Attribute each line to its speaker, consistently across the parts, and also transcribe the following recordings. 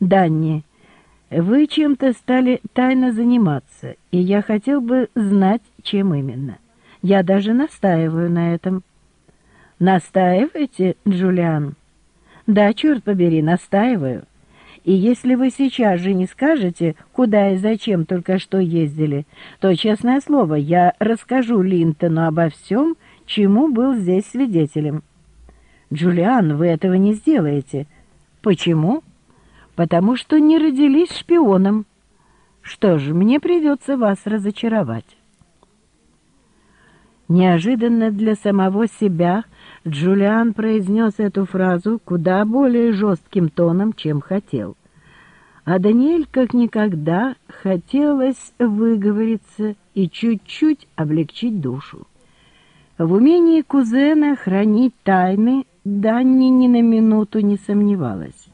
Speaker 1: Данни, вы чем-то стали тайно заниматься, и я хотел бы знать, чем именно. Я даже настаиваю на этом». «Настаиваете, Джулиан?» «Да, черт побери, настаиваю. И если вы сейчас же не скажете, куда и зачем только что ездили, то, честное слово, я расскажу Линтону обо всем, чему был здесь свидетелем». «Джулиан, вы этого не сделаете». «Почему?» «Потому что не родились шпионом». «Что ж, мне придется вас разочаровать». Неожиданно для самого себя Джулиан произнес эту фразу куда более жестким тоном, чем хотел. А Даниэль как никогда хотелось выговориться и чуть-чуть облегчить душу. В умении кузена хранить тайны Данни ни на минуту не сомневалась.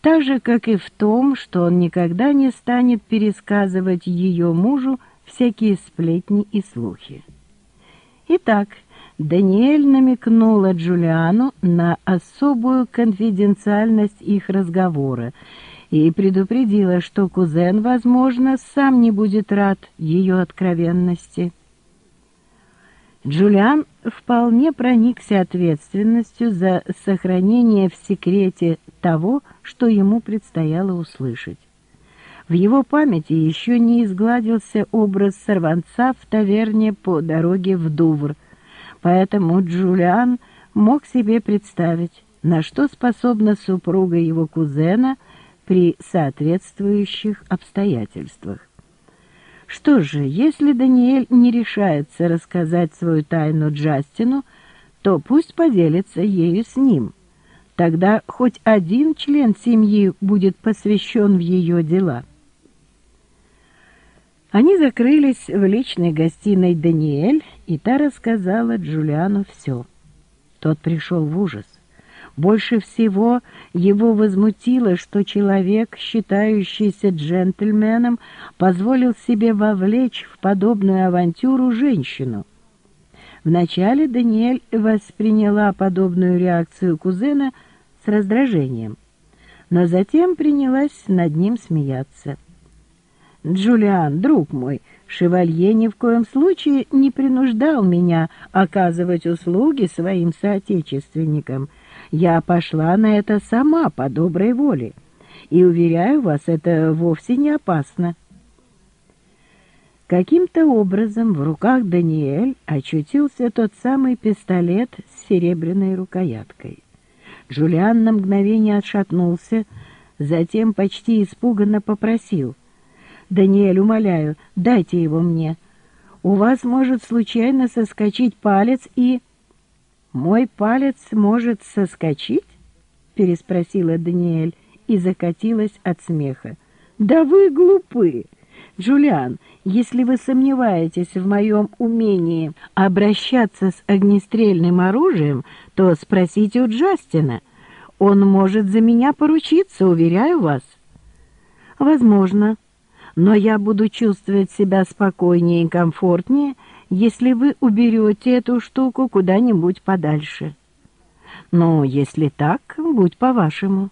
Speaker 1: Так же, как и в том, что он никогда не станет пересказывать ее мужу всякие сплетни и слухи. Итак, Даниэль намекнула Джулиану на особую конфиденциальность их разговора и предупредила, что кузен, возможно, сам не будет рад ее откровенности. Джулиан вполне проникся ответственностью за сохранение в секрете того, что ему предстояло услышать. В его памяти еще не изгладился образ сорванца в таверне по дороге в Дувр, поэтому Джулиан мог себе представить, на что способна супруга его кузена при соответствующих обстоятельствах. Что же, если Даниэль не решается рассказать свою тайну Джастину, то пусть поделится ею с ним. Тогда хоть один член семьи будет посвящен в ее дела. Они закрылись в личной гостиной Даниэль, и та рассказала Джулиану все. Тот пришел в ужас. Больше всего его возмутило, что человек, считающийся джентльменом, позволил себе вовлечь в подобную авантюру женщину. Вначале Даниэль восприняла подобную реакцию кузена с раздражением, но затем принялась над ним смеяться. Джулиан, друг мой, шевалье ни в коем случае не принуждал меня оказывать услуги своим соотечественникам. Я пошла на это сама по доброй воле. И, уверяю вас, это вовсе не опасно. Каким-то образом в руках Даниэль очутился тот самый пистолет с серебряной рукояткой. Джулиан на мгновение отшатнулся, затем почти испуганно попросил. «Даниэль, умоляю, дайте его мне. У вас может случайно соскочить палец и...» «Мой палец может соскочить?» — переспросила Даниэль и закатилась от смеха. «Да вы глупы! Джулиан, если вы сомневаетесь в моем умении обращаться с огнестрельным оружием, то спросите у Джастина. Он может за меня поручиться, уверяю вас». «Возможно», но я буду чувствовать себя спокойнее и комфортнее, если вы уберете эту штуку куда-нибудь подальше. Но если так, будь по-вашему».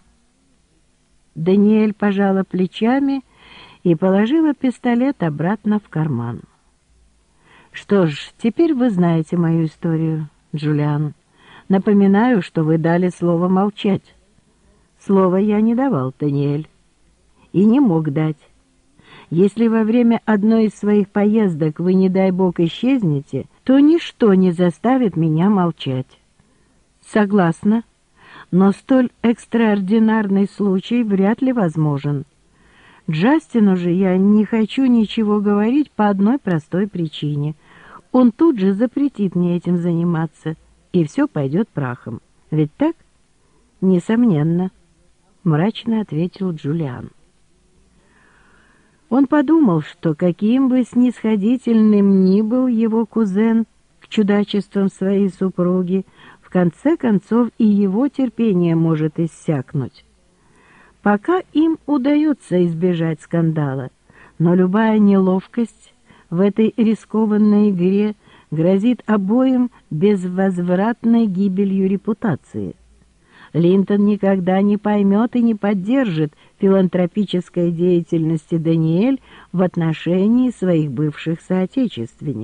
Speaker 1: Даниэль пожала плечами и положила пистолет обратно в карман. «Что ж, теперь вы знаете мою историю, Джулиан. Напоминаю, что вы дали слово молчать. Слово я не давал, Даниэль, и не мог дать. Если во время одной из своих поездок вы, не дай бог, исчезнете, то ничто не заставит меня молчать. Согласна, но столь экстраординарный случай вряд ли возможен. Джастину же я не хочу ничего говорить по одной простой причине. Он тут же запретит мне этим заниматься, и все пойдет прахом. Ведь так? Несомненно, мрачно ответил Джулиан. Он подумал, что каким бы снисходительным ни был его кузен к чудачествам своей супруги, в конце концов и его терпение может иссякнуть. Пока им удается избежать скандала, но любая неловкость в этой рискованной игре грозит обоим безвозвратной гибелью репутации. Линтон никогда не поймет и не поддержит филантропической деятельности Даниэль в отношении своих бывших соотечественников.